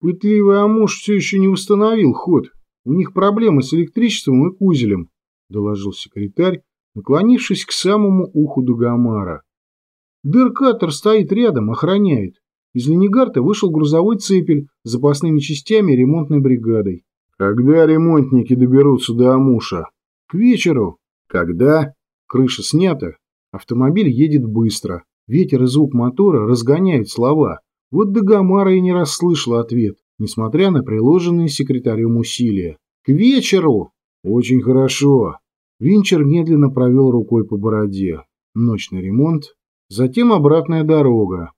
Пытливый Амуш все еще не установил ход. У них проблемы с электричеством и кузелем, доложил секретарь, наклонившись к самому уху Дугамара. Дыркатор стоит рядом, охраняет. Из Ленигарта вышел грузовой цепель с запасными частями и ремонтной бригадой. Когда ремонтники доберутся до Амуша? К вечеру. Когда? Крыша снята. Автомобиль едет быстро. Ветер и звук мотора разгоняют слова. Вот Дагомара и не расслышала ответ, несмотря на приложенные секретарем усилия. «К вечеру!» «Очень хорошо!» Винчер медленно провел рукой по бороде. Ночный ремонт, затем обратная дорога.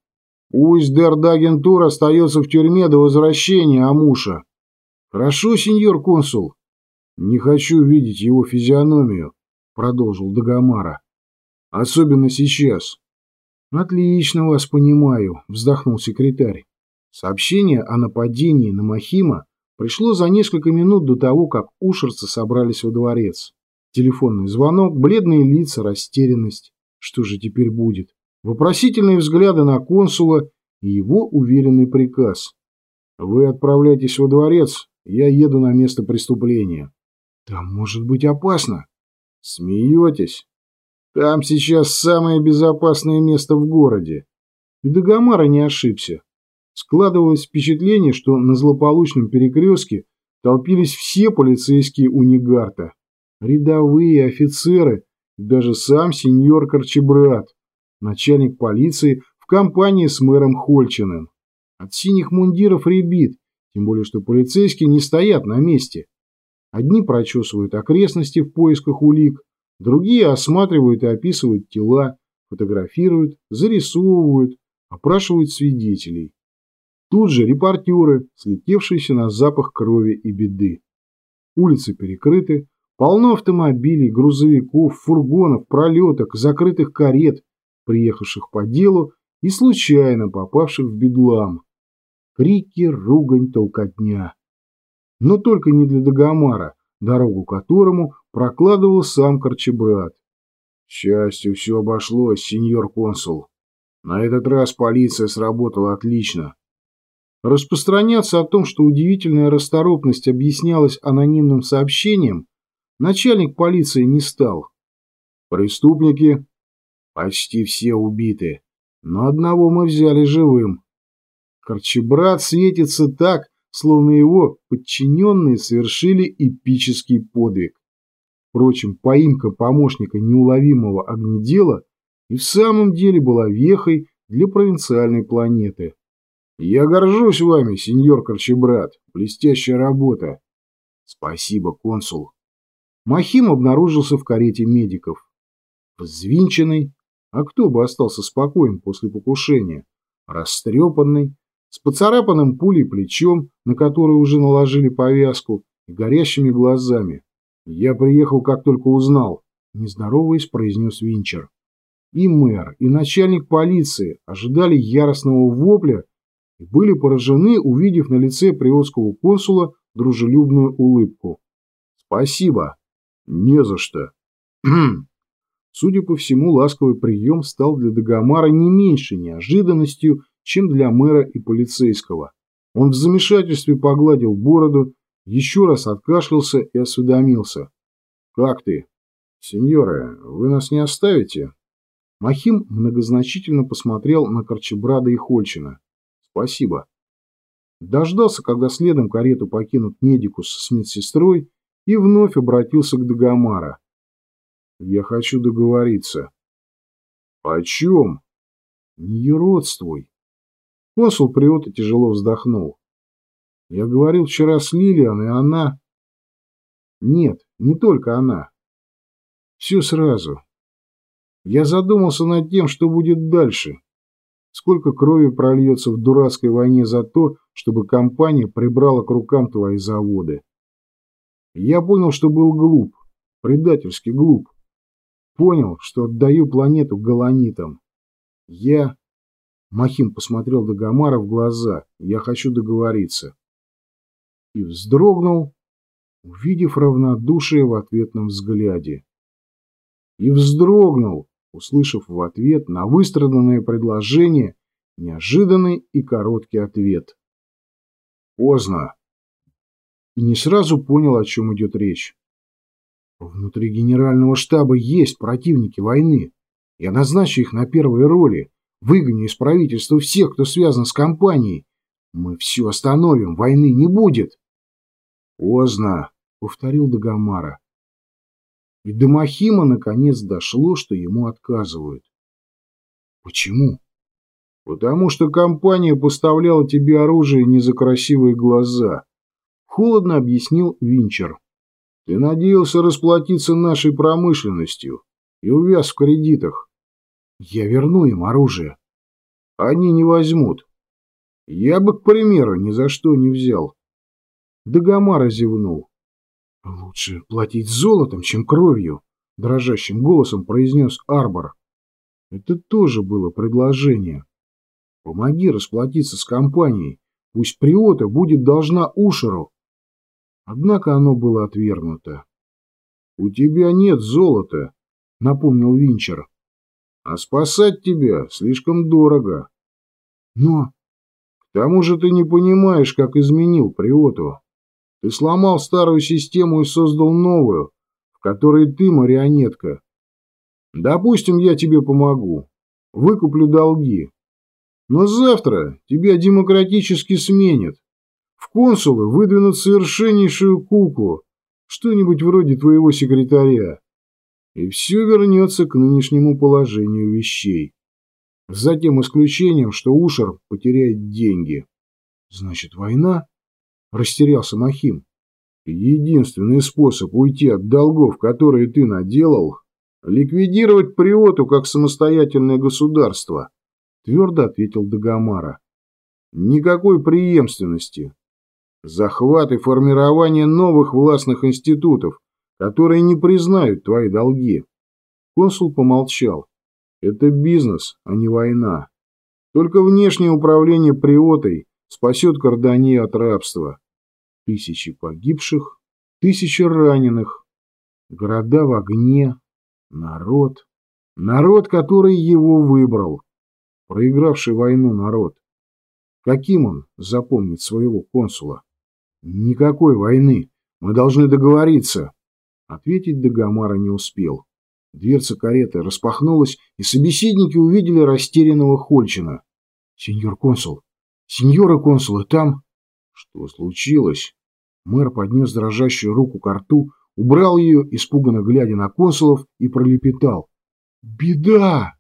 Пусть Дердагентур остается в тюрьме до возвращения Амуша. Хорошо, сеньор консул. Не хочу видеть его физиономию, продолжил Дагомара. Особенно сейчас. Отлично вас понимаю, вздохнул секретарь. Сообщение о нападении на Махима пришло за несколько минут до того, как ушерцы собрались во дворец. Телефонный звонок, бледные лица, растерянность. Что же теперь будет? Вопросительные взгляды на консула и его уверенный приказ. «Вы отправляйтесь во дворец, я еду на место преступления». «Там может быть опасно». «Смеетесь? Там сейчас самое безопасное место в городе». И Дагомара не ошибся. Складывалось впечатление, что на злополучном перекрестке толпились все полицейские унигарта. Рядовые, офицеры даже сам сеньор Корчебрат начальник полиции в компании с мэром Хольчиным. От синих мундиров ребит, тем более что полицейские не стоят на месте. Одни прочесывают окрестности в поисках улик, другие осматривают и описывают тела, фотографируют, зарисовывают, опрашивают свидетелей. Тут же репортеры, слетевшиеся на запах крови и беды. Улицы перекрыты, полно автомобилей, грузовиков, фургонов, пролеток, закрытых карет, приехавших по делу и случайно попавших в бедлам. Крики, ругань, толкотня. Но только не для Дагомара, дорогу которому прокладывал сам Корчебрат. К счастью, все обошлось, сеньор консул. На этот раз полиция сработала отлично. Распространяться о том, что удивительная расторопность объяснялась анонимным сообщением, начальник полиции не стал. Преступники Почти все убиты, но одного мы взяли живым. Корчебрат светится так, словно его подчиненные совершили эпический подвиг. Впрочем, поимка помощника неуловимого огнедела и в самом деле была вехой для провинциальной планеты. Я горжусь вами, сеньор Корчебрат. Блестящая работа. Спасибо, консул. Махим обнаружился в карете медиков. Взвинченный, а кто бы остался спокоен после покушения? Растрепанный, с поцарапанным пулей плечом, на которое уже наложили повязку, и горящими глазами. «Я приехал, как только узнал», — нездороваясь, произнес Винчер. И мэр, и начальник полиции ожидали яростного вопля и были поражены, увидев на лице приотского консула дружелюбную улыбку. «Спасибо». «Не за что». Судя по всему, ласковый прием стал для Дагомара не меньшей неожиданностью, чем для мэра и полицейского. Он в замешательстве погладил бороду, еще раз откашлялся и осведомился. «Как ты?» «Сеньоры, вы нас не оставите?» Махим многозначительно посмотрел на Корчебрада и Хольчина. «Спасибо». Дождался, когда следом карету покинут медикус с медсестрой, и вновь обратился к Дагомара. Я хочу договориться. О чем? Не юродствуй. Консул Приота тяжело вздохнул. Я говорил вчера с Лилиан, и она... Нет, не только она. Все сразу. Я задумался над тем, что будет дальше. Сколько крови прольется в дурацкой войне за то, чтобы компания прибрала к рукам твои заводы. Я понял, что был глуп, предательски глуп. Понял, что отдаю планету галанитам. Я... Махим посмотрел Дагомара в глаза. Я хочу договориться. И вздрогнул, увидев равнодушие в ответном взгляде. И вздрогнул, услышав в ответ на выстраданное предложение неожиданный и короткий ответ. Поздно. И не сразу понял, о чем идет речь. Внутри генерального штаба есть противники войны. Я назначу их на первые роли. Выгоню из правительства всех, кто связан с компанией. Мы все остановим, войны не будет. Поздно, повторил Дагомара. И до Махима наконец дошло, что ему отказывают. Почему? Потому что компания поставляла тебе оружие не за красивые глаза. Холодно объяснил Винчер. Ты надеялся расплатиться нашей промышленностью и увяз в кредитах. Я верну им оружие. Они не возьмут. Я бы, к примеру, ни за что не взял. Дагомара зевнул. Лучше платить золотом, чем кровью, дрожащим голосом произнес Арбор. Это тоже было предложение. Помоги расплатиться с компанией. Пусть Приота будет должна Ушеру. Однако оно было отвергнуто. — У тебя нет золота, — напомнил Винчер. — А спасать тебя слишком дорого. — Но... К тому же ты не понимаешь, как изменил Приоту. Ты сломал старую систему и создал новую, в которой ты марионетка. Допустим, я тебе помогу. Выкуплю долги. Но завтра тебя демократически сменят. В консулы выдвинут совершеннейшую куклу, что-нибудь вроде твоего секретаря. И все вернется к нынешнему положению вещей. За тем исключением, что Ушер потеряет деньги. Значит, война? Растерялся Махим. Единственный способ уйти от долгов, которые ты наделал, ликвидировать Приоту как самостоятельное государство, твердо ответил Дагомара. Никакой преемственности. Захват и формирование новых властных институтов, которые не признают твои долги. Консул помолчал. Это бизнес, а не война. Только внешнее управление Приотой спасет Кардании от рабства. Тысячи погибших, тысячи раненых, города в огне, народ. Народ, который его выбрал. Проигравший войну народ. Каким он запомнит своего консула? Никакой войны. Мы должны договориться. Ответить Дагомара не успел. Дверца кареты распахнулась, и собеседники увидели растерянного Хольчина. — Сеньор консул! Сеньора консулы, там... Что случилось? Мэр поднес дрожащую руку к рту, убрал ее, испуганно глядя на консулов, и пролепетал. «Беда!»